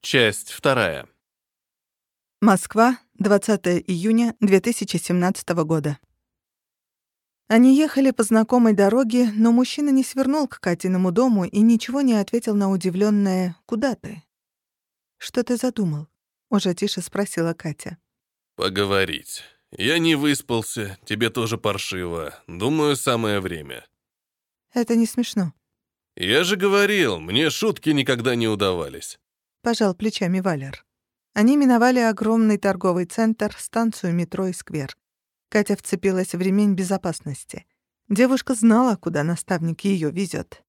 Часть вторая. Москва, 20 июня 2017 года. Они ехали по знакомой дороге, но мужчина не свернул к Катиному дому и ничего не ответил на удивленное «Куда ты?». «Что ты задумал?» — уже тише спросила Катя. Поговорить. Я не выспался, тебе тоже паршиво. Думаю, самое время. «Это не смешно», Я же говорил, мне шутки никогда не удавались. — пожал плечами Валер. Они миновали огромный торговый центр, станцию метро и сквер. Катя вцепилась в ремень безопасности. Девушка знала, куда наставник ее везет.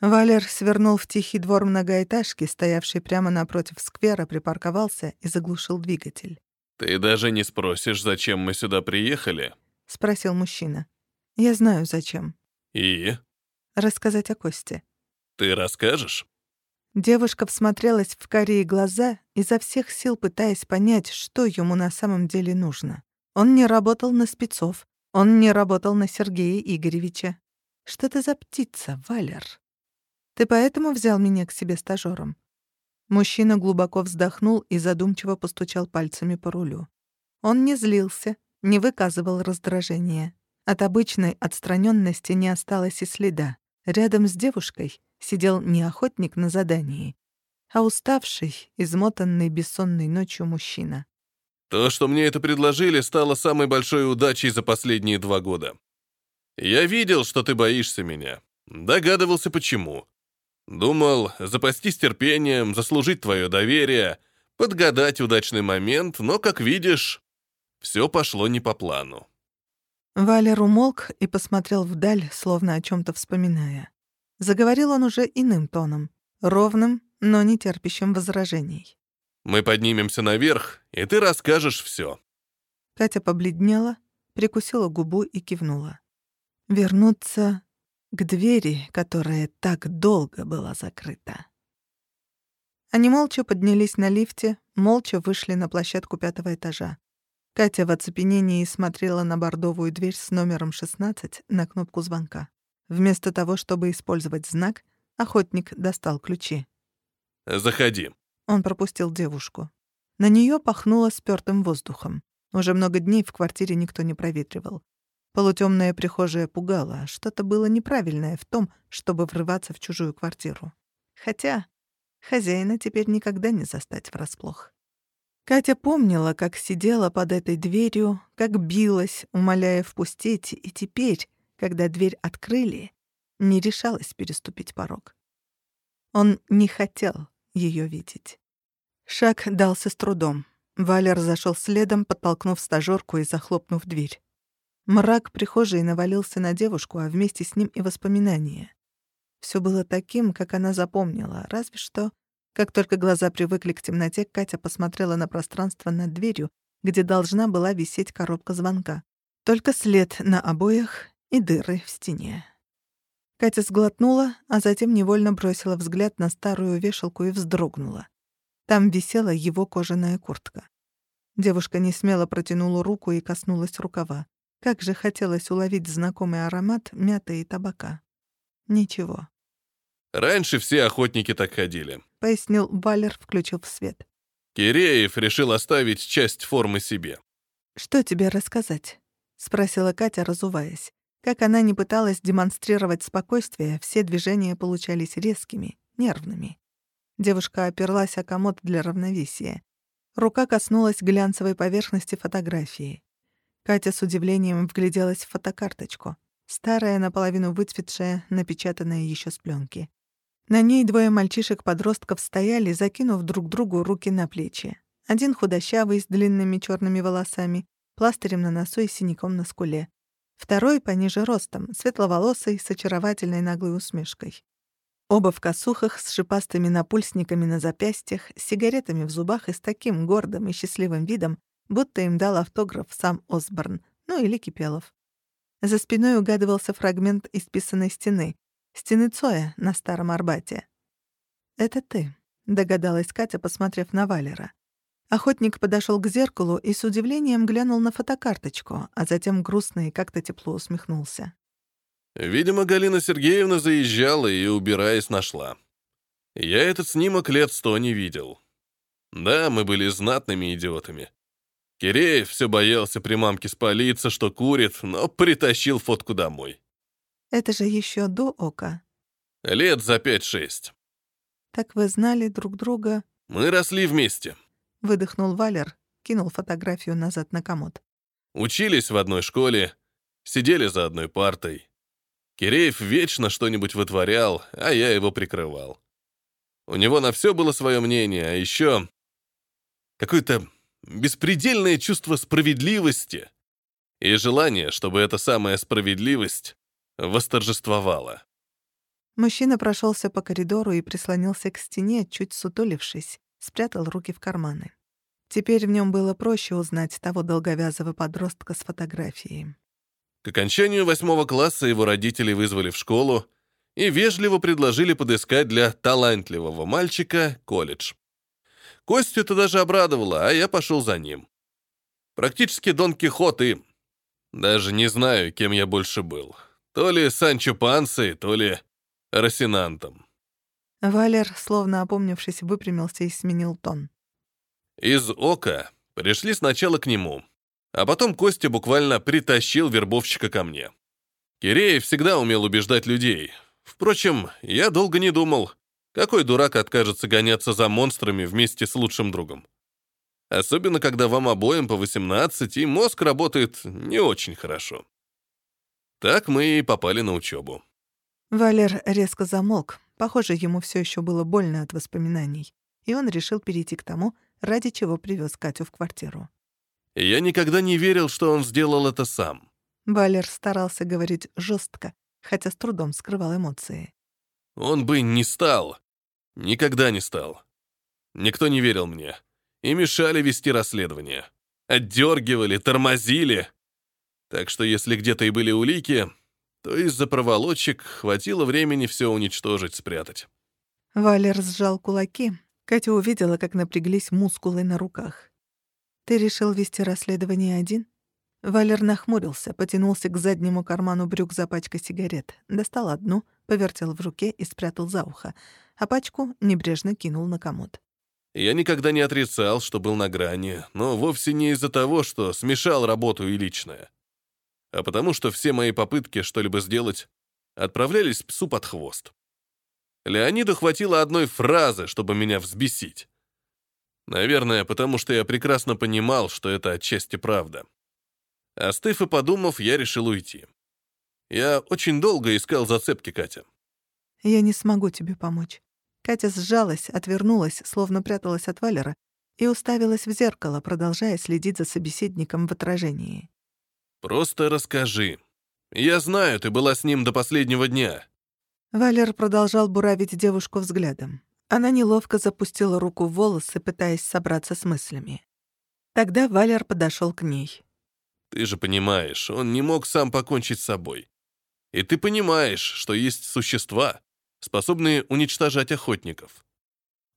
Валер свернул в тихий двор многоэтажки, стоявший прямо напротив сквера, припарковался и заглушил двигатель. Ты даже не спросишь, зачем мы сюда приехали? — спросил мужчина. «Я знаю, зачем. И? Рассказать о Косте». Ты расскажешь? Девушка всмотрелась в карие глаза, изо всех сил пытаясь понять, что ему на самом деле нужно. Он не работал на спецов, он не работал на Сергея Игоревича. Что ты за птица, Валер? Ты поэтому взял меня к себе стажёром? Мужчина глубоко вздохнул и задумчиво постучал пальцами по рулю. Он не злился, не выказывал раздражения. От обычной отстраненности не осталось и следа. Рядом с девушкой сидел не охотник на задании, а уставший, измотанный бессонной ночью мужчина. То, что мне это предложили, стало самой большой удачей за последние два года. Я видел, что ты боишься меня. Догадывался, почему. Думал, запастись терпением, заслужить твое доверие, подгадать удачный момент, но, как видишь, все пошло не по плану. Валер умолк и посмотрел вдаль, словно о чем то вспоминая. Заговорил он уже иным тоном, ровным, но не терпящим возражений. Мы поднимемся наверх, и ты расскажешь все. Катя побледнела, прикусила губу и кивнула. Вернуться к двери, которая так долго была закрыта. Они молча поднялись на лифте, молча вышли на площадку пятого этажа. Катя в оцепенении смотрела на бордовую дверь с номером 16 на кнопку звонка. Вместо того, чтобы использовать знак, охотник достал ключи. Заходи. Он пропустил девушку. На нее пахнуло спёртым воздухом. Уже много дней в квартире никто не проветривал. Полутемная прихожая пугала, что-то было неправильное в том, чтобы врываться в чужую квартиру. Хотя хозяина теперь никогда не застать врасплох. Катя помнила, как сидела под этой дверью, как билась, умоляя впустить, и теперь, когда дверь открыли, не решалась переступить порог. Он не хотел ее видеть. Шаг дался с трудом. Валер зашел следом, подтолкнув стажёрку и захлопнув дверь. Мрак прихожей навалился на девушку, а вместе с ним и воспоминания. Все было таким, как она запомнила, разве что, как только глаза привыкли к темноте, Катя посмотрела на пространство над дверью, где должна была висеть коробка звонка. Только след на обоях и дыры в стене. Катя сглотнула, а затем невольно бросила взгляд на старую вешалку и вздрогнула. Там висела его кожаная куртка. Девушка несмело протянула руку и коснулась рукава. Как же хотелось уловить знакомый аромат мяты и табака. Ничего, Раньше все охотники так ходили. — пояснил Валер, включив свет. Киреев решил оставить часть формы себе. «Что тебе рассказать?» — спросила Катя, разуваясь. Как она не пыталась демонстрировать спокойствие, все движения получались резкими, нервными. Девушка оперлась о комод для равновесия. Рука коснулась глянцевой поверхности фотографии. Катя с удивлением вгляделась в фотокарточку. Старая, наполовину выцветшая, напечатанная еще с пленки. На ней двое мальчишек-подростков стояли, закинув друг другу руки на плечи. Один худощавый, с длинными черными волосами, пластырем на носу и синяком на скуле. Второй пониже ростом, светловолосый, с очаровательной наглой усмешкой. Оба в косухах, с шипастыми напульсниками на запястьях, с сигаретами в зубах и с таким гордым и счастливым видом, будто им дал автограф сам Осборн, ну или Кипелов. За спиной угадывался фрагмент исписанной стены, стены Цоя на Старом Арбате. «Это ты», — догадалась Катя, посмотрев на Валера. Охотник подошел к зеркалу и с удивлением глянул на фотокарточку, а затем грустно и как-то тепло усмехнулся. Видимо, Галина Сергеевна заезжала и, убираясь, нашла. Я этот снимок лет сто не видел. Да, мы были знатными идиотами. Киреев все боялся при мамке спалиться, что курит, но притащил фотку домой. Это же еще до Ока. Лет за пять-шесть. Так вы знали друг друга? Мы росли вместе. Выдохнул Валер, кинул фотографию назад на комод. Учились в одной школе, сидели за одной партой. Киреев вечно что-нибудь вытворял, а я его прикрывал. У него на все было свое мнение, а еще какое-то беспредельное чувство справедливости и желание, чтобы эта самая справедливость восторжествовала. Мужчина прошелся по коридору и прислонился к стене, чуть сутулившись, спрятал руки в карманы. Теперь в нем было проще узнать того долговязого подростка с фотографией. К окончанию восьмого класса его родители вызвали в школу и вежливо предложили подыскать для талантливого мальчика колледж. Костю это даже обрадовало, а я пошел за ним. Практически Дон Кихот и... Даже не знаю, кем я больше был. То ли Санчо Пансой, то ли Росинантом. Валер, словно опомнившись, выпрямился и сменил тон. Из Ока пришли сначала к нему, а потом Костя буквально притащил вербовщика ко мне. Киреев всегда умел убеждать людей. Впрочем, я долго не думал, какой дурак откажется гоняться за монстрами вместе с лучшим другом. Особенно, когда вам обоим по 18, и мозг работает не очень хорошо. Так мы и попали на учебу. Валер резко замолк. Похоже, ему все еще было больно от воспоминаний. И он решил перейти к тому, ради чего привез Катю в квартиру. Я никогда не верил, что он сделал это сам. Валер старался говорить жестко, хотя с трудом скрывал эмоции. Он бы не стал. Никогда не стал. Никто не верил мне. И мешали вести расследование. Отдергивали, тормозили. Так что если где-то и были улики, то из-за проволочек хватило времени все уничтожить, спрятать. Валер сжал кулаки. Катя увидела, как напряглись мускулы на руках. «Ты решил вести расследование один?» Валер нахмурился, потянулся к заднему карману брюк за пачкой сигарет, достал одну, повертел в руке и спрятал за ухо, а пачку небрежно кинул на комод. Я никогда не отрицал, что был на грани, но вовсе не из-за того, что смешал работу и личное а потому что все мои попытки что-либо сделать отправлялись псу под хвост. Леониду хватило одной фразы, чтобы меня взбесить. Наверное, потому что я прекрасно понимал, что это отчасти правда. Остыв и подумав, я решил уйти. Я очень долго искал зацепки, Катя. «Я не смогу тебе помочь». Катя сжалась, отвернулась, словно пряталась от Валера, и уставилась в зеркало, продолжая следить за собеседником в отражении. Просто расскажи. Я знаю, ты была с ним до последнего дня». Валер продолжал буравить девушку взглядом. Она неловко запустила руку в волосы, пытаясь собраться с мыслями. Тогда Валер подошел к ней. «Ты же понимаешь, он не мог сам покончить с собой. И ты понимаешь, что есть существа, способные уничтожать охотников.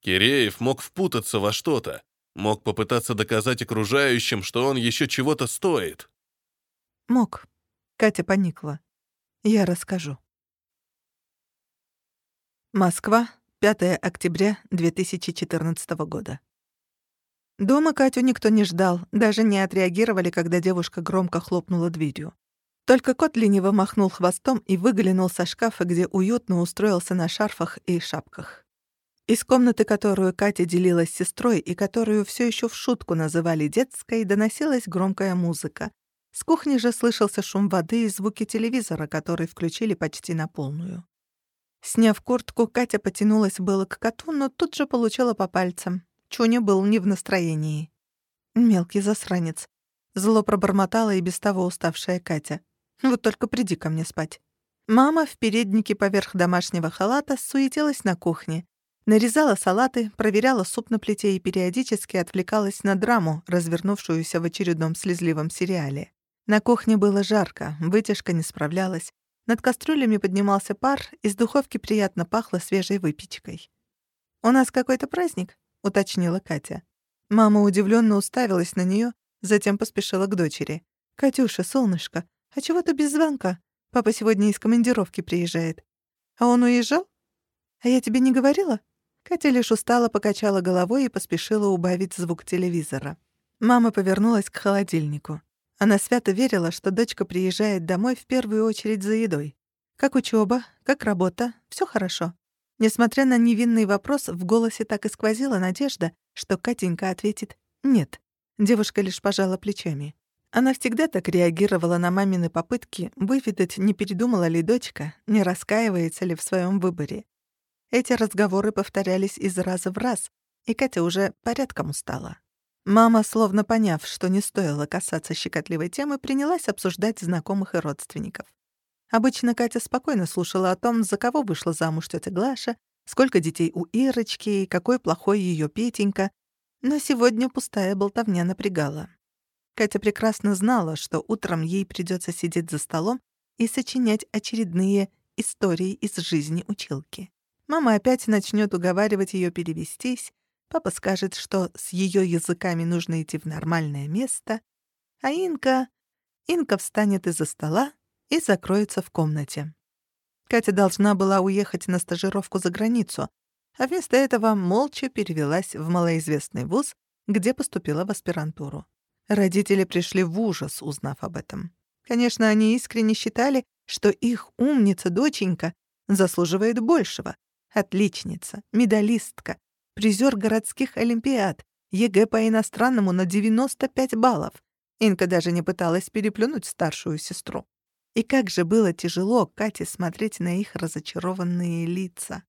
Киреев мог впутаться во что-то, мог попытаться доказать окружающим, что он еще чего-то стоит. Мог. Катя поникла. Я расскажу. Москва, 5 октября 2014 года. Дома Катю никто не ждал, даже не отреагировали, когда девушка громко хлопнула дверью. Только кот лениво махнул хвостом и выглянул со шкафа, где уютно устроился на шарфах и шапках. Из комнаты, которую Катя делила с сестрой и которую все еще в шутку называли детской, доносилась громкая музыка. С кухни же слышался шум воды и звуки телевизора, который включили почти на полную. Сняв куртку, Катя потянулась было к коту, но тут же получила по пальцам. Чуня был не в настроении. Мелкий засранец. Зло пробормотала и без того уставшая Катя. «Вот только приди ко мне спать». Мама в переднике поверх домашнего халата суетилась на кухне. Нарезала салаты, проверяла суп на плите и периодически отвлекалась на драму, развернувшуюся в очередном слезливом сериале. На кухне было жарко, вытяжка не справлялась. Над кастрюлями поднимался пар, из духовки приятно пахло свежей выпечкой. «У нас какой-то праздник?» — уточнила Катя. Мама удивленно уставилась на нее, затем поспешила к дочери. «Катюша, солнышко, а чего ты без звонка? Папа сегодня из командировки приезжает». «А он уезжал?» «А я тебе не говорила?» Катя лишь устало покачала головой и поспешила убавить звук телевизора. Мама повернулась к холодильнику. Она свято верила, что дочка приезжает домой в первую очередь за едой. Как учеба, как работа, все хорошо. Несмотря на невинный вопрос, в голосе так и сквозила надежда, что Катенька ответит «нет». Девушка лишь пожала плечами. Она всегда так реагировала на мамины попытки выведать, не передумала ли дочка, не раскаивается ли в своем выборе. Эти разговоры повторялись из раза в раз, и Катя уже порядком устала. Мама, словно поняв, что не стоило касаться щекотливой темы, принялась обсуждать знакомых и родственников. Обычно Катя спокойно слушала о том, за кого вышла замуж тетя Глаша, сколько детей у Ирочки и какой плохой ее Петенька, но сегодня пустая болтовня напрягала. Катя прекрасно знала, что утром ей придется сидеть за столом и сочинять очередные истории из жизни училки. Мама опять начнет уговаривать ее перевестись, Папа скажет, что с ее языками нужно идти в нормальное место, а Инка... Инка встанет из-за стола и закроется в комнате. Катя должна была уехать на стажировку за границу, а вместо этого молча перевелась в малоизвестный вуз, где поступила в аспирантуру. Родители пришли в ужас, узнав об этом. Конечно, они искренне считали, что их умница-доченька заслуживает большего. Отличница, медалистка, призер городских олимпиад, ЕГЭ по иностранному на 95 баллов. Инка даже не пыталась переплюнуть старшую сестру. И как же было тяжело Кате смотреть на их разочарованные лица.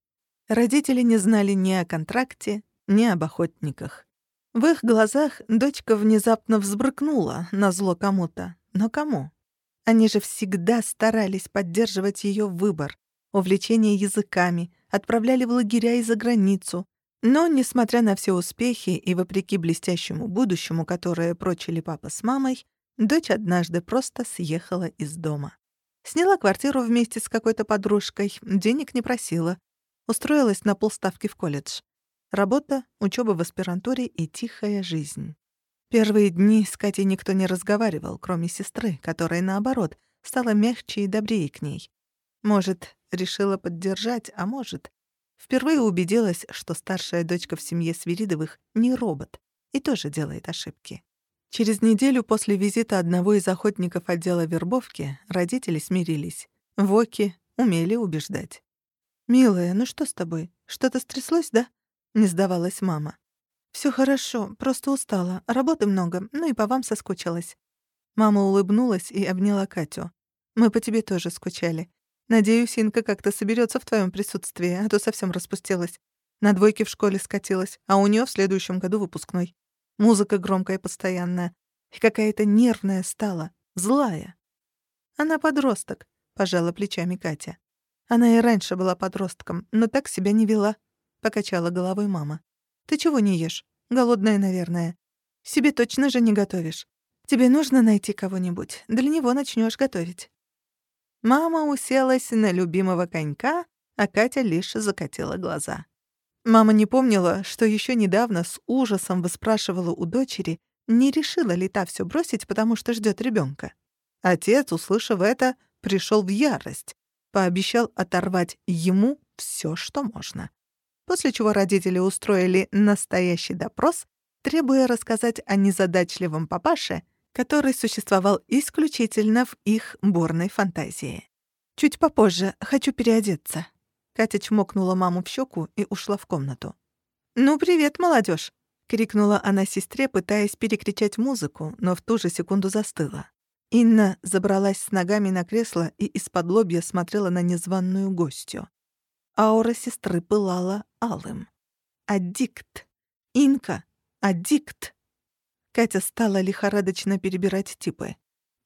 Родители не знали ни о контракте, ни об охотниках. В их глазах дочка внезапно взбрыкнула на зло кому-то. Но кому? Они же всегда старались поддерживать ее выбор, увлечение языками, отправляли в лагеря и за границу, но, несмотря на все успехи и вопреки блестящему будущему, которое прочили папа с мамой, дочь однажды просто съехала из дома. Сняла квартиру вместе с какой-то подружкой, денег не просила. Устроилась на полставки в колледж. Работа, учеба в аспирантуре и тихая жизнь. Первые дни с Катей никто не разговаривал, кроме сестры, которая, наоборот, стала мягче и добрее к ней. Может, решила поддержать, а может, Впервые убедилась, что старшая дочка в семье Свиридовых не робот и тоже делает ошибки. Через неделю после визита одного из охотников отдела вербовки родители смирились. Воки умели убеждать. «Милая, ну что с тобой? Что-то стряслось, да?» — не сдавалась мама. Все хорошо, просто устала. Работы много, ну и по вам соскучилась». Мама улыбнулась и обняла Катю. «Мы по тебе тоже скучали. Надеюсь, Инка как-то соберется в твоем присутствии, а то совсем распустилась. На двойке в школе скатилась, а у нее в следующем году выпускной. Музыка громкая постоянная. И какая-то нервная стала, злая. Она подросток, пожала плечами Катя. Она и раньше была подростком, но так себя не вела, покачала головой мама. Ты чего не ешь? Голодная, наверное. Себе точно же не готовишь. Тебе нужно найти кого-нибудь. Для него начнешь готовить. Мама уселась на любимого конька, а Катя лишь закатила глаза. Мама не помнила, что еще недавно с ужасом выспрашивала у дочери, не решила ли та все бросить, потому что ждет ребенка. Отец, услышав это, пришел в ярость, пообещал оторвать ему все, что можно. После чего родители устроили настоящий допрос, требуя рассказать о незадачливом папаше который существовал исключительно в их бурной фантазии. «Чуть попозже, хочу переодеться». Катя чмокнула маму в щеку и ушла в комнату. «Ну, привет, молодежь! крикнула она сестре, пытаясь перекричать музыку, но в ту же секунду застыла. Инна забралась с ногами на кресло и из-под лобья смотрела на незваную гостью. Аура сестры пылала алым. «Аддикт! Инка! Аддикт!» Катя стала лихорадочно перебирать типы.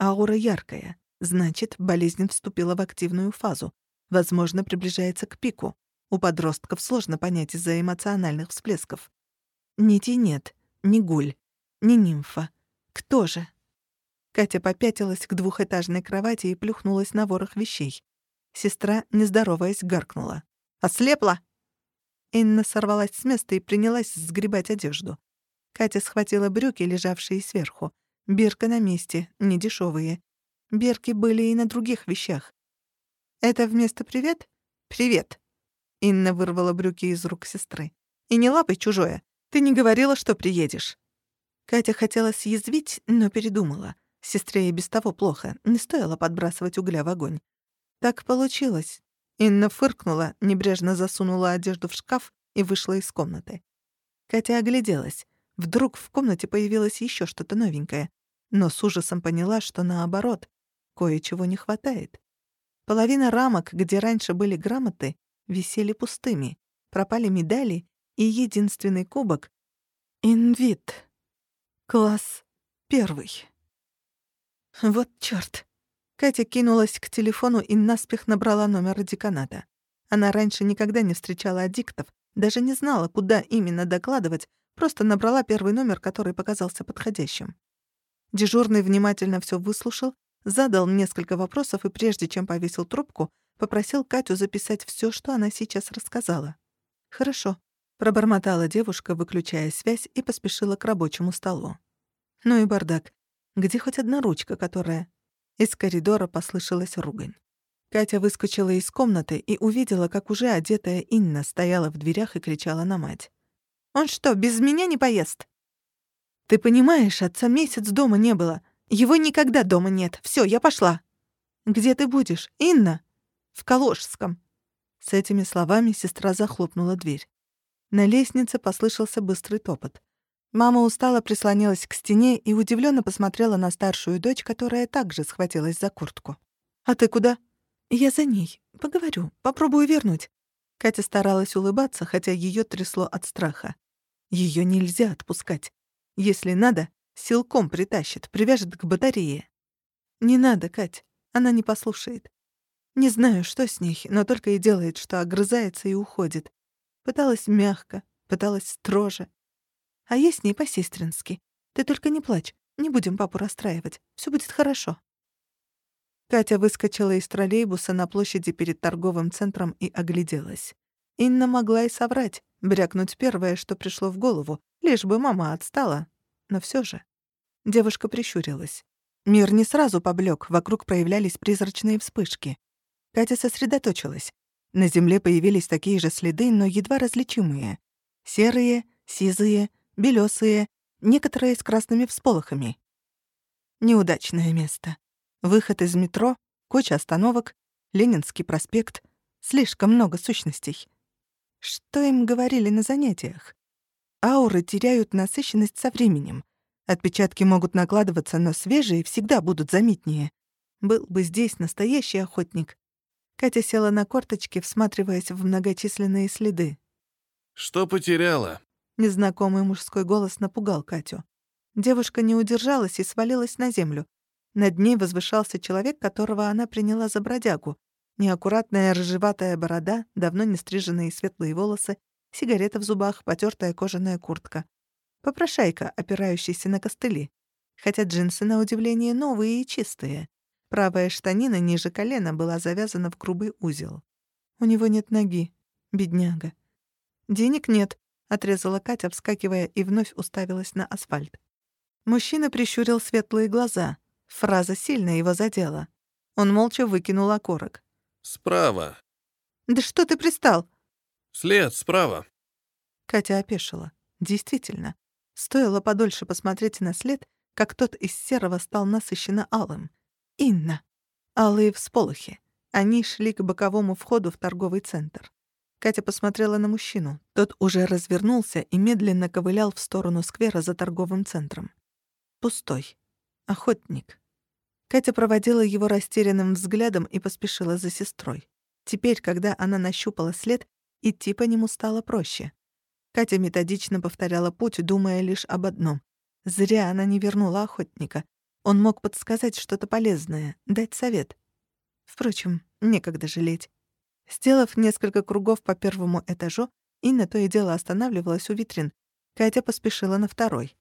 Аура яркая, значит, болезнь вступила в активную фазу. Возможно, приближается к пику. У подростков сложно понять из-за эмоциональных всплесков. Нити нет, ни гуль, ни нимфа. Кто же? Катя попятилась к двухэтажной кровати и плюхнулась на ворох вещей. Сестра, не здороваясь, гаркнула. «Ослепла!» Инна сорвалась с места и принялась сгребать одежду. Катя схватила брюки, лежавшие сверху. Бирка на месте, не дешевые. Берки были и на других вещах. «Это вместо «привет»?» «Привет». Инна вырвала брюки из рук сестры. «И не лапай чужое. Ты не говорила, что приедешь». Катя хотела съязвить, но передумала. Сестре и без того плохо, не стоило подбрасывать угля в огонь. Так получилось. Инна фыркнула, небрежно засунула одежду в шкаф и вышла из комнаты. Катя огляделась. Вдруг в комнате появилось еще что-то новенькое, но с ужасом поняла, что наоборот, кое-чего не хватает. Половина рамок, где раньше были грамоты, висели пустыми, пропали медали и единственный кубок — инвит. Класс первый. Вот чёрт. Катя кинулась к телефону и наспех набрала номер деканата. Она раньше никогда не встречала аддиктов, даже не знала, куда именно докладывать, просто набрала первый номер, который показался подходящим. Дежурный внимательно всё выслушал, задал несколько вопросов и прежде чем повесил трубку, попросил Катю записать всё, что она сейчас рассказала. «Хорошо», — пробормотала девушка, выключая связь, и поспешила к рабочему столу. Ну и бардак. Где хоть одна ручка, которая... Из коридора послышалась ругань. Катя выскочила из комнаты и увидела, как уже одетая Инна стояла в дверях и кричала на мать. «Он что, без меня не поест?» «Ты понимаешь, отца месяц дома не было. Его никогда дома нет. Всё, я пошла». «Где ты будешь, Инна?» «В Калошском». С этими словами сестра захлопнула дверь. На лестнице послышался быстрый топот. Мама устало прислонилась к стене и удивленно посмотрела на старшую дочь, которая также схватилась за куртку. «А ты куда?» «Я за ней. Поговорю. Попробую вернуть». Катя старалась улыбаться, хотя ее трясло от страха. Ее нельзя отпускать. Если надо, силком притащит, привяжет к батарее. «Не надо, Кать. Она не послушает. Не знаю, что с ней, но только и делает, что огрызается и уходит. Пыталась мягко, пыталась строже, а я с ней по-сестрински. Ты только не плачь, не будем папу расстраивать. Все будет хорошо». Катя выскочила из троллейбуса на площади перед торговым центром и огляделась. Инна могла и соврать, брякнуть первое, что пришло в голову, лишь бы мама отстала. Но все же. Девушка прищурилась. Мир не сразу поблек, вокруг проявлялись призрачные вспышки. Катя сосредоточилась. На земле появились такие же следы, но едва различимые. Серые, сизые, белесые, некоторые с красными всполохами. Неудачное место. Выход из метро, куча остановок, Ленинский проспект. Слишком много сущностей. Что им говорили на занятиях? Ауры теряют насыщенность со временем. Отпечатки могут накладываться, но свежие всегда будут заметнее. Был бы здесь настоящий охотник. Катя села на корточки, всматриваясь в многочисленные следы. «Что потеряла?» Незнакомый мужской голос напугал Катю. Девушка не удержалась и свалилась на землю. Над ней возвышался человек, которого она приняла за бродягу. Неаккуратная рыжеватая борода, давно не стриженные светлые волосы, сигарета в зубах, потертая кожаная куртка. Попрошайка, опирающаяся на костыли. Хотя джинсы, на удивление, новые и чистые. Правая штанина ниже колена была завязана в грубый узел. У него нет ноги. Бедняга. Денег нет, — отрезала Катя, вскакивая, и вновь уставилась на асфальт. Мужчина прищурил светлые глаза. Фраза сильно его задела. Он молча выкинул окорок. «Справа». «Да что ты пристал?» «След справа». Катя опешила. Действительно. Стоило подольше посмотреть на след, как тот из серого стал насыщенно алым. Инна. Алые всполохи. Они шли к боковому входу в торговый центр. Катя посмотрела на мужчину. Тот уже развернулся и медленно ковылял в сторону сквера за торговым центром. Пустой. Охотник. Катя проводила его растерянным взглядом и поспешила за сестрой. Теперь, когда она нащупала след, идти по нему стало проще. Катя методично повторяла путь, думая лишь об одном. Зря она не вернула охотника. Он мог подсказать что-то полезное, дать совет. Впрочем, некогда жалеть. Сделав несколько кругов по первому этажу, Инна то и дело останавливалась у витрин. Катя поспешила на второй.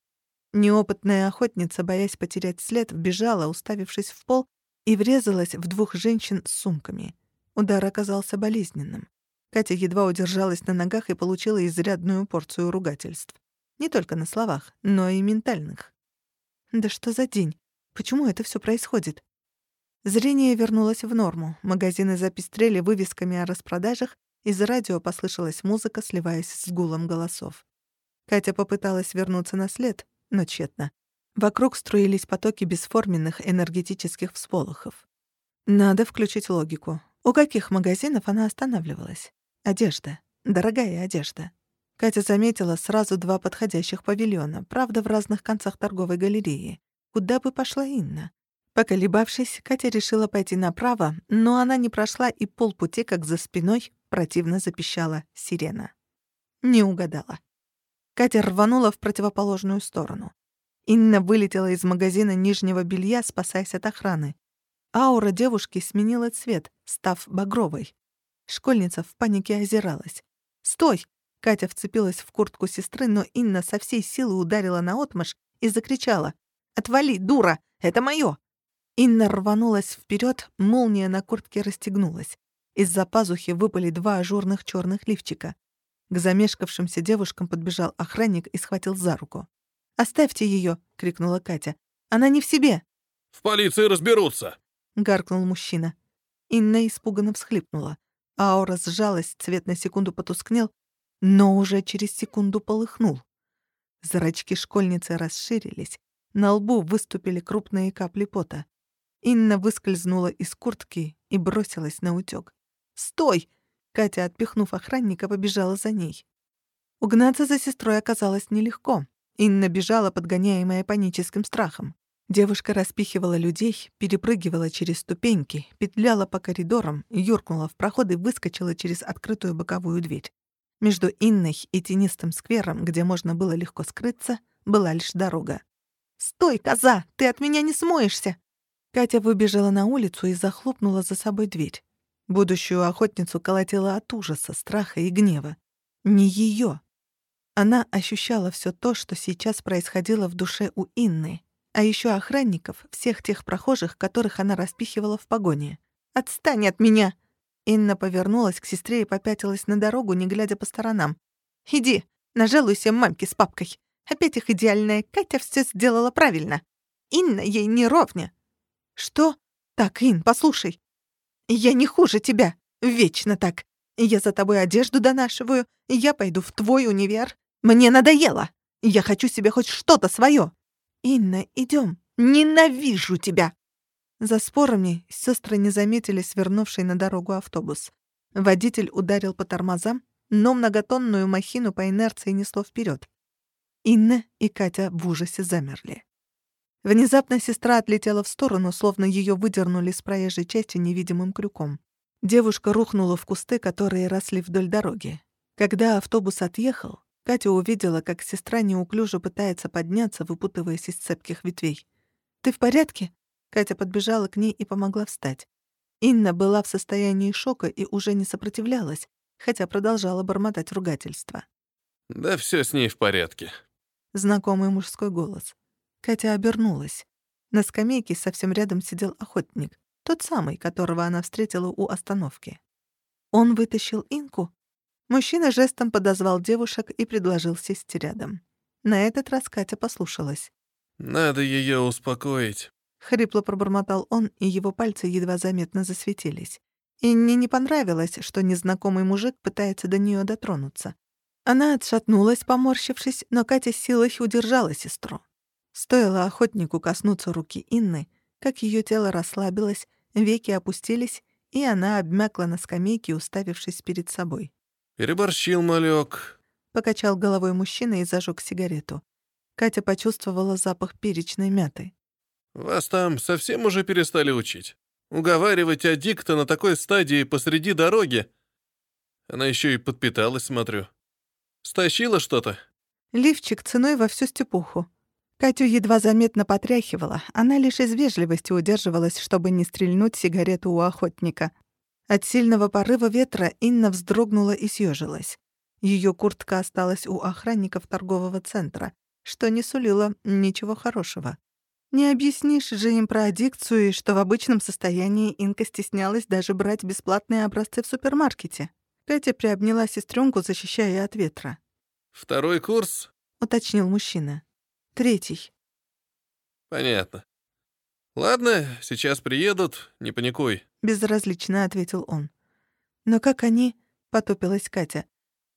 Неопытная охотница, боясь потерять след, вбежала, уставившись в пол, и врезалась в двух женщин с сумками. Удар оказался болезненным. Катя едва удержалась на ногах и получила изрядную порцию ругательств. Не только на словах, но и ментальных. Да что за день? Почему это все происходит? Зрение вернулось в норму, магазины запестрели вывесками о распродажах, Из радио послышалась музыка, сливаясь с гулом голосов. Катя попыталась вернуться на след, но тщетно. Вокруг струились потоки бесформенных энергетических всполохов. Надо включить логику. У каких магазинов она останавливалась? Одежда. Дорогая одежда. Катя заметила сразу два подходящих павильона, правда, в разных концах торговой галереи. Куда бы пошла Инна? Поколебавшись, Катя решила пойти направо, но она не прошла и полпути, как за спиной противно запищала сирена. Не угадала. Катя рванула в противоположную сторону. Инна вылетела из магазина нижнего белья, спасаясь от охраны. Аура девушки сменила цвет, став багровой. Школьница в панике озиралась. «Стой!» Катя вцепилась в куртку сестры, но Инна со всей силы ударила наотмашь и закричала. «Отвали, дура! Это моё!» Инна рванулась вперед, молния на куртке расстегнулась. Из-за пазухи выпали два ажурных черных лифчика. К замешкавшимся девушкам подбежал охранник и схватил за руку. «Оставьте ее! крикнула Катя. «Она не в себе!» «В полиции разберутся!» — гаркнул мужчина. Инна испуганно всхлипнула. Аура сжалась, цвет на секунду потускнел, но уже через секунду полыхнул. Зрачки школьницы расширились, на лбу выступили крупные капли пота. Инна выскользнула из куртки и бросилась на утёк. «Стой!» Катя, отпихнув охранника, побежала за ней. Угнаться за сестрой оказалось нелегко. Инна бежала, подгоняемая паническим страхом. Девушка распихивала людей, перепрыгивала через ступеньки, петляла по коридорам, юркнула в проход и выскочила через открытую боковую дверь. Между Инной и тенистым сквером, где можно было легко скрыться, была лишь дорога. «Стой, коза! Ты от меня не смоешься!» Катя выбежала на улицу и захлопнула за собой дверь. Будущую охотницу колотила от ужаса, страха и гнева. Не ее. Она ощущала все то, что сейчас происходило в душе у Инны, а еще охранников, всех тех прохожих, которых она распихивала в погоне. «Отстань от меня!» Инна повернулась к сестре и попятилась на дорогу, не глядя по сторонам. «Иди, нажалуйся мамке с папкой. Опять их идеальная Катя все сделала правильно. Инна ей не ровня». «Что? Так, Ин, послушай. Я не хуже тебя. Вечно так. Я за тобой одежду донашиваю, я пойду в твой универ. Мне надоело. Я хочу себе хоть что-то свое. «Инна, идем! Ненавижу тебя!» За спорами сестры не заметили свернувший на дорогу автобус. Водитель ударил по тормозам, но многотонную махину по инерции несло вперед. Инна и Катя в ужасе замерли. Внезапно сестра отлетела в сторону, словно ее выдернули с проезжей части невидимым крюком. Девушка рухнула в кусты, которые росли вдоль дороги. Когда автобус отъехал, Катя увидела, как сестра неуклюже пытается подняться, выпутываясь из цепких ветвей. «Ты в порядке?» Катя подбежала к ней и помогла встать. Инна была в состоянии шока и уже не сопротивлялась, хотя продолжала бормотать ругательства. «Да все с ней в порядке». Знакомый мужской голос. Катя обернулась. На скамейке совсем рядом сидел охотник, тот самый, которого она встретила у остановки. Он вытащил Инку Мужчина жестом подозвал девушек и предложил сесть рядом. На этот раз Катя послушалась. «Надо ее успокоить», — хрипло пробормотал он, и его пальцы едва заметно засветились. И мне не понравилось, что незнакомый мужик пытается до нее дотронуться. Она отшатнулась, поморщившись, но Катя с силой удержала сестру. Стоило охотнику коснуться руки Инны, как ее тело расслабилось, веки опустились, и она обмякла на скамейке, уставившись перед собой. «Переборщил малек», — покачал головой мужчина и зажег сигарету. Катя почувствовала запах перечной мяты. «Вас там совсем уже перестали учить? Уговаривать аддикта на такой стадии посреди дороги? Она еще и подпиталась, смотрю. Стащила что-то?» Лифчик ценой во всю степуху. Катю едва заметно потряхивала. Она лишь из вежливости удерживалась, чтобы не стрельнуть сигарету у охотника. От сильного порыва ветра Инна вздрогнула и съежилась. Ее куртка осталась у охранников торгового центра, что не сулило ничего хорошего. Не объяснишь же им про аддикцию и что в обычном состоянии Инка стеснялась даже брать бесплатные образцы в супермаркете. Катя приобняла сестренку, защищая от ветра. «Второй курс?» — уточнил мужчина. «Третий». «Понятно. Ладно, сейчас приедут, не паникуй. — безразлично ответил он. «Но как они...» потупилась Катя.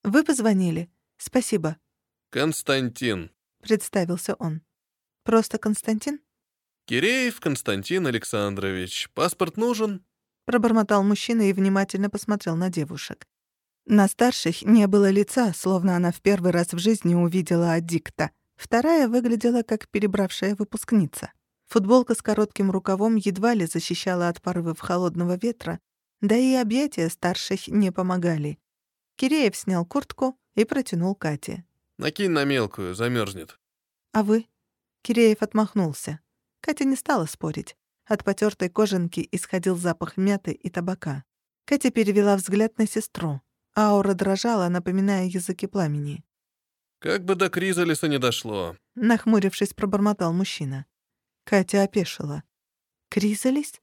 «Вы позвонили? Спасибо», «Константин». — представился он. «Просто Константин?» «Киреев Константин Александрович. Паспорт нужен?» Пробормотал мужчина и внимательно посмотрел на девушек. На старших не было лица, словно она в первый раз в жизни увидела аддикта. Вторая выглядела как перебравшая выпускница. Футболка с коротким рукавом едва ли защищала от порывов холодного ветра, да и объятия старших не помогали. Киреев снял куртку и протянул Кате. «Накинь на мелкую, замерзнет. «А вы?» Киреев отмахнулся. Катя не стала спорить. От потертой кожанки исходил запах мяты и табака. Катя перевела взгляд на сестру. Аура дрожала, напоминая языки пламени. «Как бы до Кризалиса не дошло». Нахмурившись, пробормотал мужчина. Катя опешила. «Кризалис?»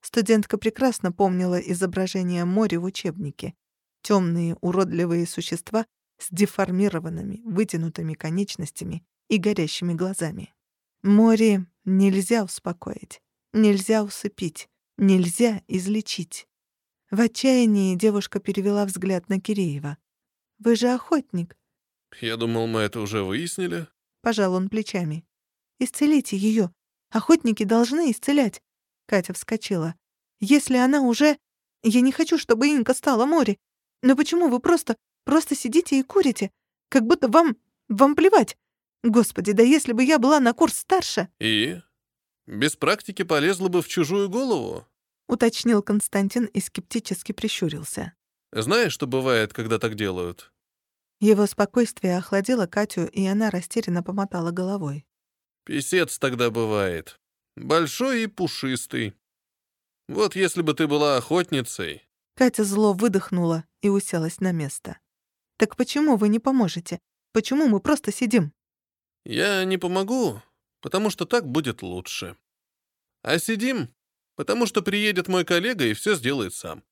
Студентка прекрасно помнила изображение моря в учебнике. Темные, уродливые существа с деформированными, вытянутыми конечностями и горящими глазами. Море нельзя успокоить, нельзя усыпить, нельзя излечить. В отчаянии девушка перевела взгляд на Киреева. «Вы же охотник», «Я думал, мы это уже выяснили». — пожал он плечами. «Исцелите ее. Охотники должны исцелять». Катя вскочила. «Если она уже... Я не хочу, чтобы Инка стала море. Но почему вы просто... просто сидите и курите? Как будто вам... вам плевать. Господи, да если бы я была на курс старше...» «И? Без практики полезла бы в чужую голову?» — уточнил Константин и скептически прищурился. «Знаешь, что бывает, когда так делают?» Его спокойствие охладило Катю, и она растерянно помотала головой. «Песец тогда бывает. Большой и пушистый. Вот если бы ты была охотницей...» Катя зло выдохнула и уселась на место. «Так почему вы не поможете? Почему мы просто сидим?» «Я не помогу, потому что так будет лучше. А сидим, потому что приедет мой коллега и все сделает сам.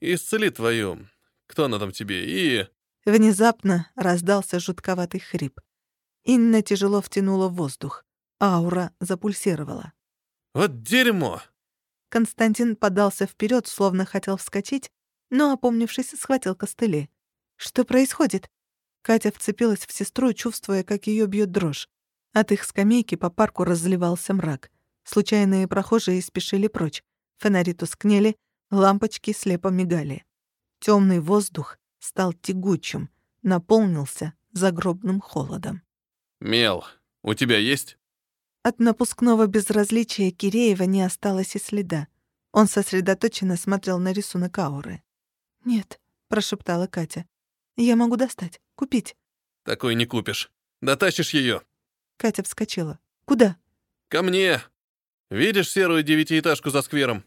Исцелит твою... Кто она там тебе? И...» Внезапно раздался жутковатый хрип. Инна тяжело втянула воздух. Аура запульсировала. «Вот дерьмо!» Константин подался вперед, словно хотел вскочить, но, опомнившись, схватил костыли. «Что происходит?» Катя вцепилась в сестру, чувствуя, как ее бьет дрожь. От их скамейки по парку разливался мрак. Случайные прохожие спешили прочь. Фонари тускнели, лампочки слепо мигали. Темный воздух стал тягучим, наполнился загробным холодом. «Мел, у тебя есть?» От напускного безразличия Киреева не осталось и следа. Он сосредоточенно смотрел на рисунок ауры. «Нет», — прошептала Катя. «Я могу достать, купить». «Такой не купишь. Дотащишь ее. Катя вскочила. «Куда?» «Ко мне. Видишь серую девятиэтажку за сквером?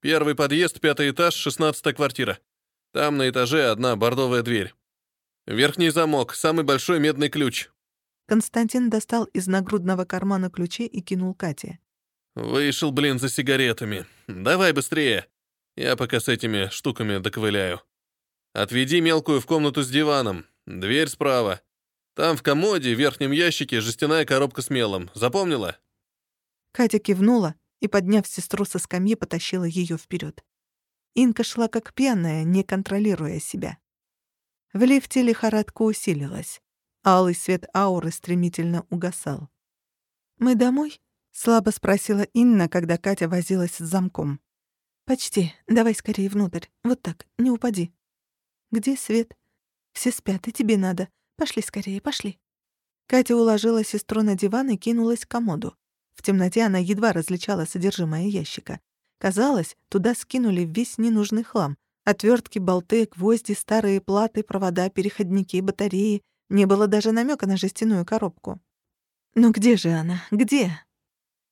Первый подъезд, пятый этаж, шестнадцатая квартира. Там на этаже одна бордовая дверь. Верхний замок, самый большой медный ключ. Константин достал из нагрудного кармана ключи и кинул Кате. Вышел, блин, за сигаретами. Давай быстрее. Я пока с этими штуками доковыляю. Отведи мелкую в комнату с диваном. Дверь справа. Там в комоде в верхнем ящике жестяная коробка с мелом. Запомнила? Катя кивнула и, подняв сестру со скамьи, потащила ее вперед. Инка шла как пьяная, не контролируя себя. В лифте лихорадка усилилась. Алый свет ауры стремительно угасал. «Мы домой?» — слабо спросила Инна, когда Катя возилась с замком. «Почти. Давай скорее внутрь. Вот так. Не упади». «Где свет?» «Все спят, и тебе надо. Пошли скорее, пошли». Катя уложила сестру на диван и кинулась к комоду. В темноте она едва различала содержимое ящика. Казалось, туда скинули весь ненужный хлам. Отвертки, болты, гвозди, старые платы, провода, переходники, батареи. Не было даже намека на жестяную коробку. «Ну где же она? Где?»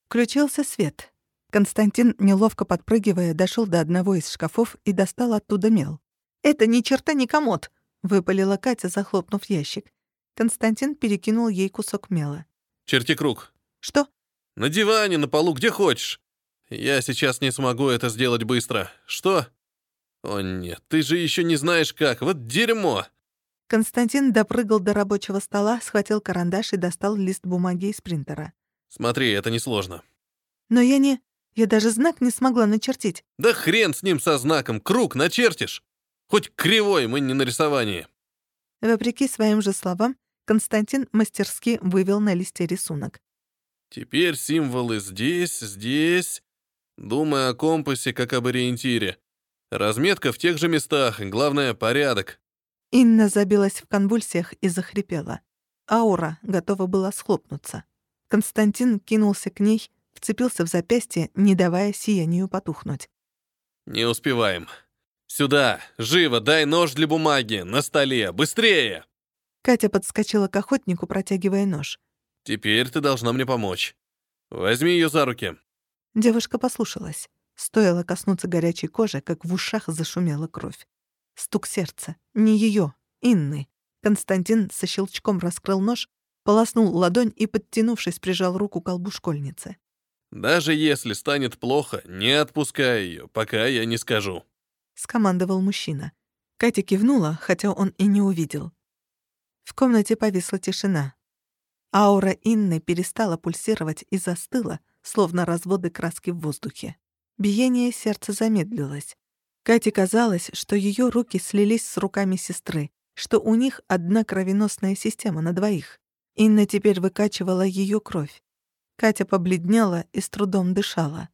Включился свет. Константин, неловко подпрыгивая, дошел до одного из шкафов и достал оттуда мел. «Это ни черта не комод!» — выпалила Катя, захлопнув ящик. Константин перекинул ей кусок мела. «Черти круг». «Что?» «На диване, на полу, где хочешь. Я сейчас не смогу это сделать быстро. Что? О нет, ты же еще не знаешь как. Вот дерьмо. Константин допрыгал до рабочего стола, схватил карандаш и достал лист бумаги из принтера. Смотри, это несложно. Но я не... Я даже знак не смогла начертить. Да хрен с ним со знаком, круг начертишь. Хоть кривой мы не на рисовании. Вопреки своим же словам, Константин мастерски вывел на листе рисунок. Теперь символы здесь, здесь. Думай о компасе как об ориентире. Разметка в тех же местах, главное — порядок. Инна забилась в конвульсиях и захрипела. Аура готова была схлопнуться. Константин кинулся к ней, вцепился в запястье, не давая сиянию потухнуть. «Не успеваем. Сюда, живо, дай нож для бумаги, на столе, быстрее!» Катя подскочила к охотнику, протягивая нож. «Теперь ты должна мне помочь. Возьми ее за руки». Девушка послушалась. Стоило коснуться горячей кожи, как в ушах зашумела кровь. Стук сердца. Не ее, Инны. Константин со щелчком раскрыл нож, полоснул ладонь и, подтянувшись, прижал руку к колбу школьницы. «Даже если станет плохо, не отпускай ее, пока я не скажу», — скомандовал мужчина. Катя кивнула, хотя он и не увидел. В комнате повисла тишина. Аура Инны перестала пульсировать и застыла, словно разводы краски в воздухе. Биение сердца замедлилось. Кате казалось, что ее руки слились с руками сестры, что у них одна кровеносная система на двоих. Инна теперь выкачивала ее кровь. Катя побледнела и с трудом дышала.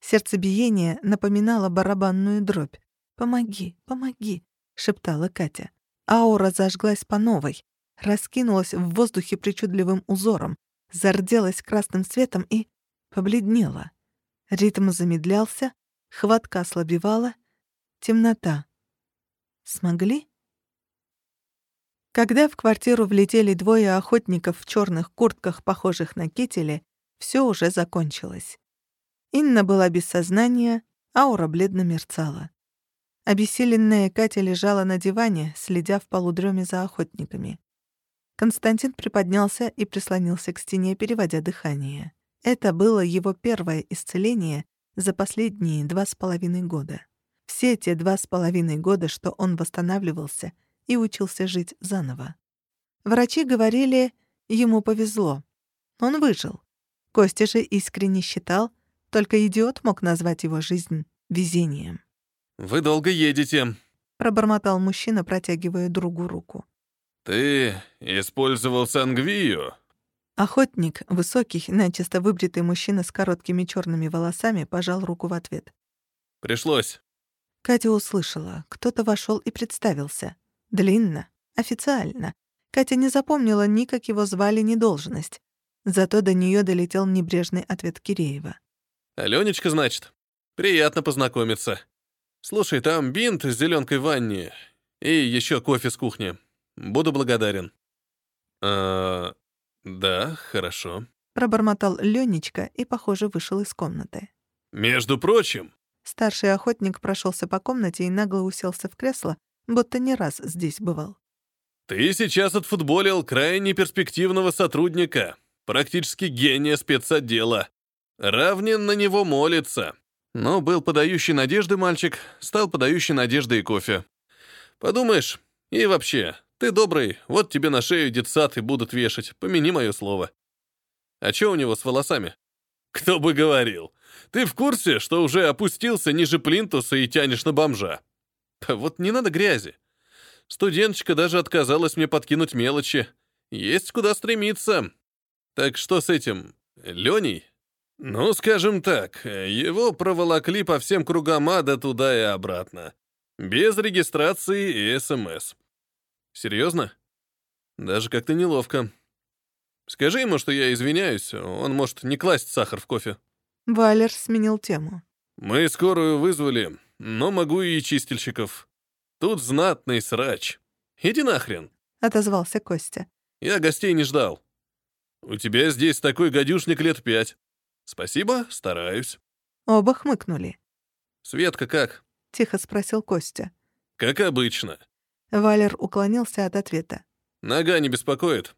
Сердцебиение напоминало барабанную дробь. «Помоги, помоги», — шептала Катя. Аура зажглась по новой, раскинулась в воздухе причудливым узором, зарделась красным светом и побледнела. Ритм замедлялся, хватка ослабевала, темнота. Смогли? Когда в квартиру влетели двое охотников в черных куртках, похожих на кители, все уже закончилось. Инна была без сознания, аура бледно мерцала. Обессиленная Катя лежала на диване, следя в полудреме за охотниками. Константин приподнялся и прислонился к стене, переводя дыхание. Это было его первое исцеление за последние два с половиной года. Все те два с половиной года, что он восстанавливался и учился жить заново. Врачи говорили, ему повезло. Он выжил. Костя же искренне считал, только идиот мог назвать его жизнь везением. «Вы долго едете», — пробормотал мужчина, протягивая другу руку. «Ты использовал сангвию?» Охотник, высокий, начисто выбритый мужчина с короткими черными волосами, пожал руку в ответ. «Пришлось». Катя услышала. Кто-то вошел и представился. Длинно, официально. Катя не запомнила ни как его звали, ни должность. Зато до нее долетел небрежный ответ Киреева. «Алёнечка, значит? Приятно познакомиться. Слушай, там бинт с зеленкой в ванне и еще кофе с кухни. Буду благодарен». «А, да, хорошо», — пробормотал Ленечка и, похоже, вышел из комнаты. «Между прочим...» Старший охотник прошелся по комнате и нагло уселся в кресло, будто не раз здесь бывал. «Ты сейчас отфутболил крайне перспективного сотрудника, практически гения спецотдела. Равнин на него молится. Но был подающий надежды мальчик, стал подающий надежды и кофе. Подумаешь, и вообще, ты добрый, вот тебе на шею детсад будут вешать, помяни мое слово. А что у него с волосами? Кто бы говорил. Ты в курсе, что уже опустился ниже плинтуса и тянешь на бомжа? Вот не надо грязи. Студенточка даже отказалась мне подкинуть мелочи. Есть куда стремиться. Так что с этим? Леней? Ну, скажем так, его проволокли по всем кругам ада туда и обратно. Без регистрации и СМС. Серьезно? Даже как-то неловко. Скажи ему, что я извиняюсь, он может не класть сахар в кофе. Валер сменил тему. Мы скорую вызвали, но могу и чистильщиков. Тут знатный срач. Иди нахрен. Отозвался Костя. Я гостей не ждал. У тебя здесь такой гадюшник лет пять. Спасибо, стараюсь. Оба хмыкнули. Светка как? Тихо спросил Костя. Как обычно. Валер уклонился от ответа. Нога не беспокоит.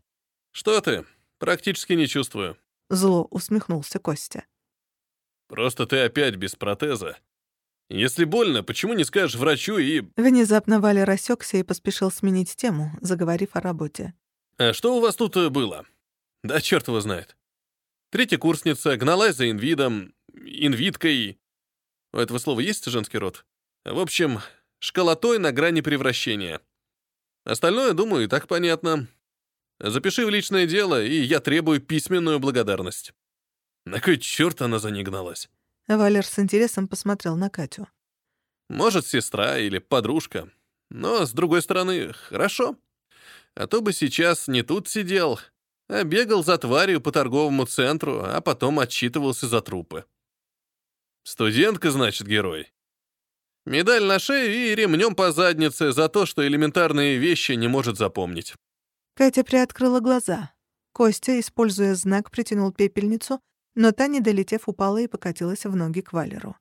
Что ты? Практически не чувствую. Зло усмехнулся Костя. Просто ты опять без протеза. Если больно, почему не скажешь врачу и... Внезапно Валер осекся и поспешил сменить тему, заговорив о работе. А что у вас тут э, было? Да черт его знает. Третья курсница гналась за инвидом, инвидкой. У этого слова есть женский род? В общем, школотой на грани превращения. Остальное, думаю, и так понятно. Запиши в личное дело, и я требую письменную благодарность. На кой черт она за ней гналась? Валер с интересом посмотрел на Катю. Может, сестра или подружка. Но, с другой стороны, хорошо. А то бы сейчас не тут сидел, а бегал за тварью по торговому центру, а потом отчитывался за трупы. Студентка, значит, герой. Медаль на шею и ремнем по заднице за то, что элементарные вещи не может запомнить. Катя приоткрыла глаза. Костя, используя знак, притянул пепельницу, но та, не долетев, упала и покатилась в ноги к Валеру.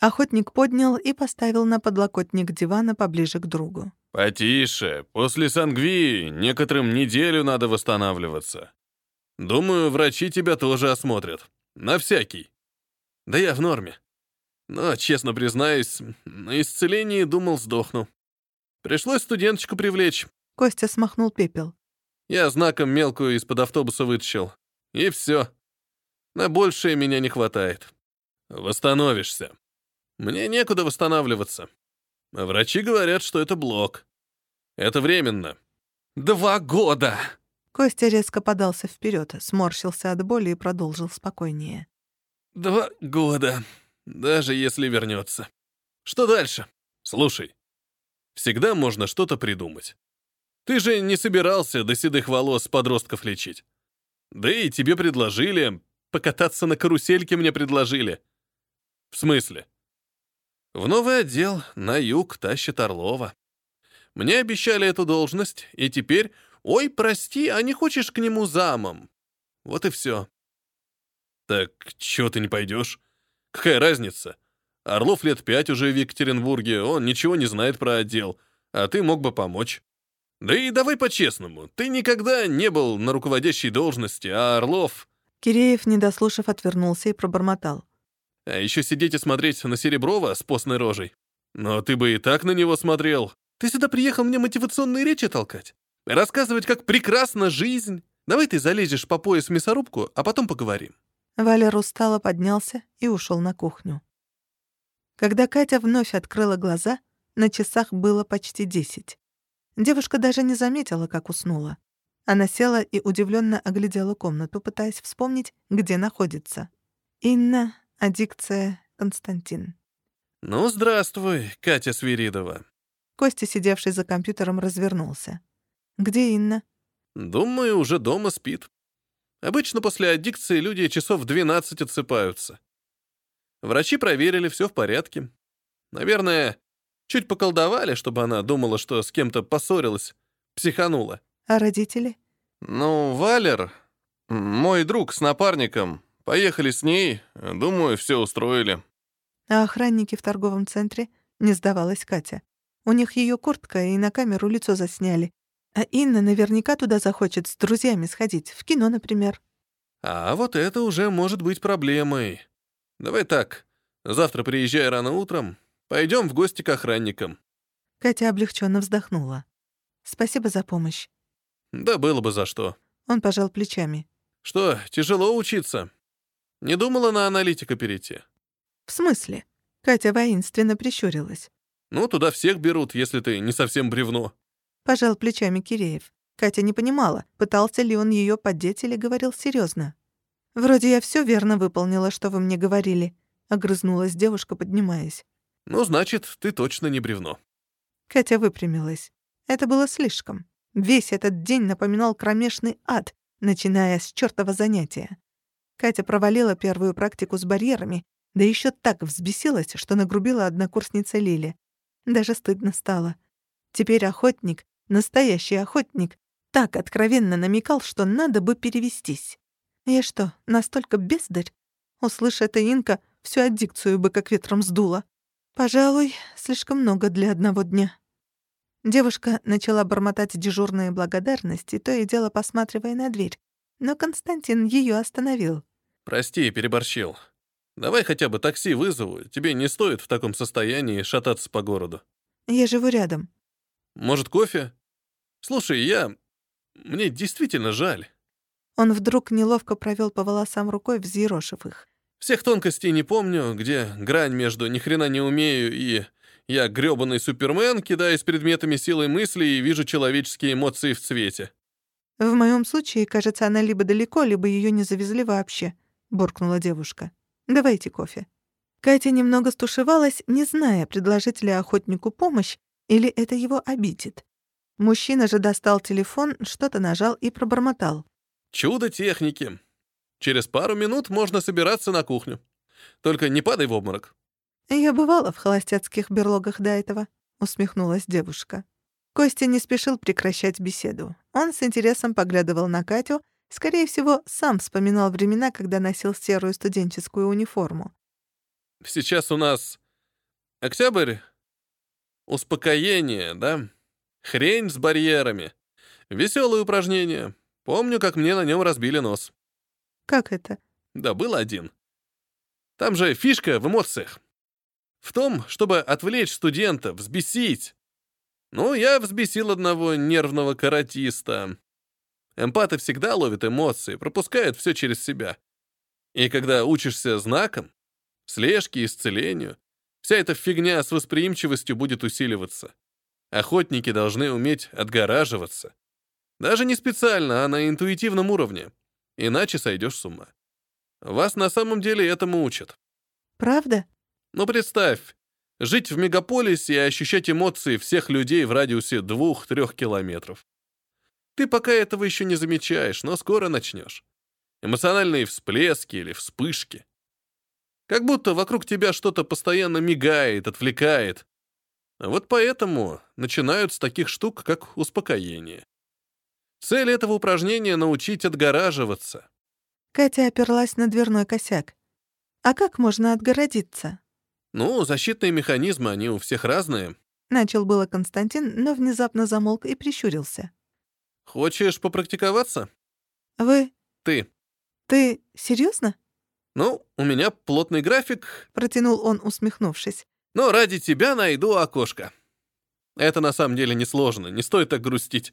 Охотник поднял и поставил на подлокотник дивана поближе к другу. «Потише. После сангвии некоторым неделю надо восстанавливаться. Думаю, врачи тебя тоже осмотрят. На всякий. Да я в норме. Но, честно признаюсь, на исцелении думал сдохну. Пришлось студенточку привлечь. Костя смахнул пепел. Я знаком мелкую из-под автобуса вытащил. И все. На большее меня не хватает. Восстановишься. Мне некуда восстанавливаться. Врачи говорят, что это блок. Это временно. Два года! Костя резко подался вперед, сморщился от боли и продолжил спокойнее. Два года. Даже если вернется. Что дальше? Слушай. Всегда можно что-то придумать. Ты же не собирался до седых волос подростков лечить. Да и тебе предложили, покататься на карусельке мне предложили. В смысле? В новый отдел на юг тащит Орлова. Мне обещали эту должность, и теперь, ой, прости, а не хочешь к нему замом? Вот и все. Так чего ты не пойдешь? Какая разница? Орлов лет пять уже в Екатеринбурге, он ничего не знает про отдел, а ты мог бы помочь. Да и давай по-честному, ты никогда не был на руководящей должности, а Орлов... Киреев, не дослушав, отвернулся и пробормотал. А еще сидеть и смотреть на Сереброва с постной рожей. Но ты бы и так на него смотрел. Ты сюда приехал мне мотивационные речи толкать? Рассказывать, как прекрасна жизнь? Давай ты залезешь по пояс в мясорубку, а потом поговорим». Валер устало поднялся и ушел на кухню. Когда Катя вновь открыла глаза, на часах было почти десять. Девушка даже не заметила, как уснула. Она села и удивленно оглядела комнату, пытаясь вспомнить, где находится. Инна, аддикция, Константин. «Ну, здравствуй, Катя Свиридова». Костя, сидевший за компьютером, развернулся. «Где Инна?» «Думаю, уже дома спит. Обычно после аддикции люди часов в 12 отсыпаются. Врачи проверили, все в порядке. Наверное, Чуть поколдовали, чтобы она думала, что с кем-то поссорилась, психанула. А родители? Ну, Валер, мой друг с напарником, поехали с ней, думаю, все устроили. А охранники в торговом центре? Не сдавалась Катя. У них ее куртка, и на камеру лицо засняли. А Инна наверняка туда захочет с друзьями сходить, в кино, например. А вот это уже может быть проблемой. Давай так, завтра приезжай рано утром, Пойдем в гости к охранникам». Катя облегченно вздохнула. «Спасибо за помощь». «Да было бы за что». Он пожал плечами. «Что, тяжело учиться? Не думала на аналитика перейти?» «В смысле?» Катя воинственно прищурилась. «Ну, туда всех берут, если ты не совсем бревно». Пожал плечами Киреев. Катя не понимала, пытался ли он ее поддеть или говорил серьезно. «Вроде я все верно выполнила, что вы мне говорили», — огрызнулась девушка, поднимаясь. Ну, значит, ты точно не бревно. Катя выпрямилась. Это было слишком. Весь этот день напоминал кромешный ад, начиная с чёртова занятия. Катя провалила первую практику с барьерами, да еще так взбесилась, что нагрубила однокурсница Лили. Даже стыдно стало. Теперь охотник, настоящий охотник, так откровенно намекал, что надо бы перевестись. Я что, настолько бездарь? Услыша это Инка, всю аддикцию бы как ветром сдула. Пожалуй, слишком много для одного дня. Девушка начала бормотать дежурные благодарности, то и дело посматривая на дверь. Но Константин ее остановил. «Прости, переборщил. Давай хотя бы такси вызову. Тебе не стоит в таком состоянии шататься по городу». «Я живу рядом». «Может, кофе? Слушай, я... Мне действительно жаль». Он вдруг неловко провел по волосам рукой, взъерошив их. Всех тонкостей не помню, где грань между «ни хрена не умею» и Я грёбаный супермен, кидаясь предметами силой мысли и вижу человеческие эмоции в цвете. «В моем случае, кажется, она либо далеко, либо ее не завезли вообще», — буркнула девушка. «Давайте кофе». Катя немного стушевалась, не зная, предложить ли охотнику помощь или это его обидит. Мужчина же достал телефон, что-то нажал и пробормотал. Чудо техники. Через пару минут можно собираться на кухню. Только не падай в обморок. «Я бывала в холостяцких берлогах до этого», — усмехнулась девушка. Костя не спешил прекращать беседу. Он с интересом поглядывал на Катю, скорее всего, сам вспоминал времена, когда носил серую студенческую униформу. Сейчас у нас октябрь, успокоение, да? Хрень с барьерами. Веселое упражнение. Помню, как мне на нем разбили нос. Как это? Да был один. Там же фишка в эмоциях. В том, чтобы отвлечь студента, взбесить. Ну, я взбесил одного нервного каратиста. Эмпаты всегда ловят эмоции, пропускают все через себя. И когда учишься знаком, слежке, исцелению, вся эта фигня с восприимчивостью будет усиливаться. Охотники должны уметь отгораживаться. Даже не специально, а на интуитивном уровне. Иначе сойдешь с ума. Вас на самом деле этому учат. Правда? Ну, представь, жить в мегаполисе и ощущать эмоции всех людей в радиусе двух-трех километров. Ты пока этого еще не замечаешь, но скоро начнешь. Эмоциональные всплески или вспышки. Как будто вокруг тебя что-то постоянно мигает, отвлекает. Вот поэтому начинают с таких штук, как успокоение. Цель этого упражнения — научить отгораживаться. Катя оперлась на дверной косяк. А как можно отгородиться? Ну, защитные механизмы, они у всех разные. Начал было Константин, но внезапно замолк и прищурился. Хочешь попрактиковаться? Вы... Ты. Ты серьезно? Ну, у меня плотный график. Протянул он, усмехнувшись. Но ради тебя найду окошко. Это на самом деле несложно, не стоит так грустить.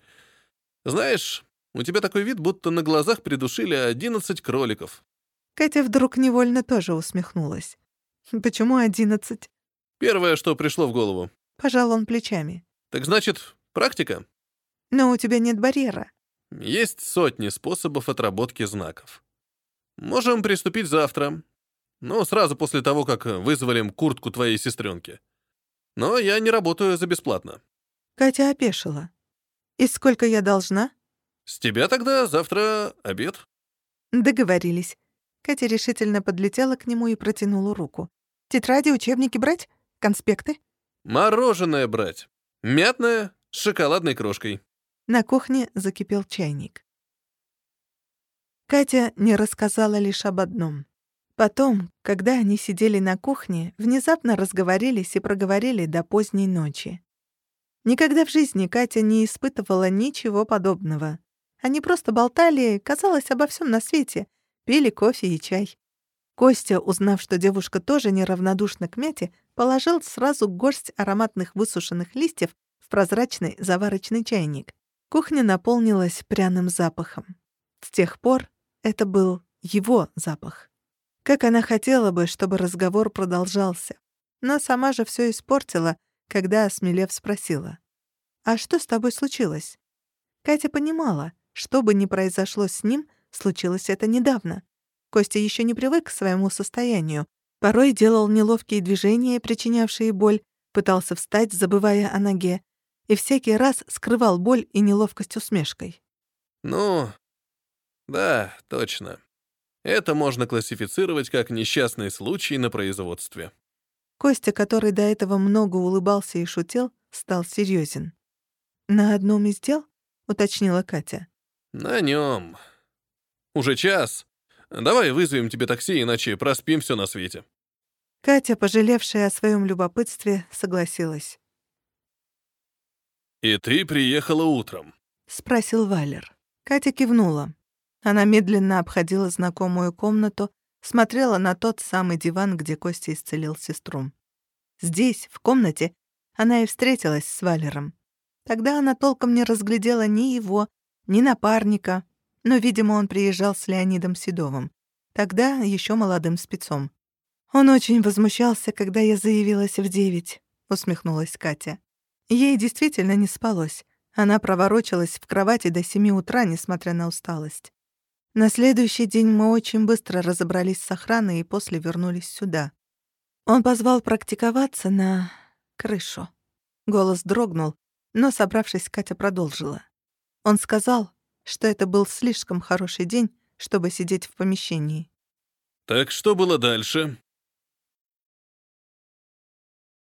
Знаешь, у тебя такой вид, будто на глазах придушили одиннадцать кроликов. Катя вдруг невольно тоже усмехнулась. Почему одиннадцать? Первое, что пришло в голову. Пожал он плечами. Так значит, практика? Но у тебя нет барьера. Есть сотни способов отработки знаков. Можем приступить завтра. Ну, сразу после того, как вызволим куртку твоей сестренки. Но я не работаю за бесплатно. Катя опешила. «И сколько я должна?» «С тебя тогда завтра обед». Договорились. Катя решительно подлетела к нему и протянула руку. «Тетради, учебники брать? Конспекты?» «Мороженое брать. Мятное, с шоколадной крошкой». На кухне закипел чайник. Катя не рассказала лишь об одном. Потом, когда они сидели на кухне, внезапно разговорились и проговорили до поздней ночи. Никогда в жизни Катя не испытывала ничего подобного. Они просто болтали, казалось, обо всем на свете, пили кофе и чай. Костя, узнав, что девушка тоже неравнодушна к мяте, положил сразу горсть ароматных высушенных листьев в прозрачный заварочный чайник. Кухня наполнилась пряным запахом. С тех пор это был его запах. Как она хотела бы, чтобы разговор продолжался. Но сама же все испортила — когда, осмелев, спросила. «А что с тобой случилось?» Катя понимала, что бы ни произошло с ним, случилось это недавно. Костя еще не привык к своему состоянию. Порой делал неловкие движения, причинявшие боль, пытался встать, забывая о ноге, и всякий раз скрывал боль и неловкость усмешкой. «Ну, да, точно. Это можно классифицировать как несчастный случай на производстве». Костя, который до этого много улыбался и шутил, стал серьезен. «На одном из дел?» — уточнила Катя. «На нем. Уже час. Давай вызовем тебе такси, иначе проспим все на свете». Катя, пожалевшая о своем любопытстве, согласилась. «И ты приехала утром?» — спросил Валер. Катя кивнула. Она медленно обходила знакомую комнату, смотрела на тот самый диван, где Костя исцелил сестру. Здесь, в комнате, она и встретилась с Валером. Тогда она толком не разглядела ни его, ни напарника, но, видимо, он приезжал с Леонидом Седовым, тогда еще молодым спецом. Он очень возмущался, когда я заявилась в девять. усмехнулась Катя. Ей действительно не спалось. Она проворочилась в кровати до семи утра, несмотря на усталость. На следующий день мы очень быстро разобрались с охраной и после вернулись сюда. Он позвал практиковаться на крышу. Голос дрогнул, но, собравшись, Катя продолжила. Он сказал, что это был слишком хороший день, чтобы сидеть в помещении. «Так что было дальше?»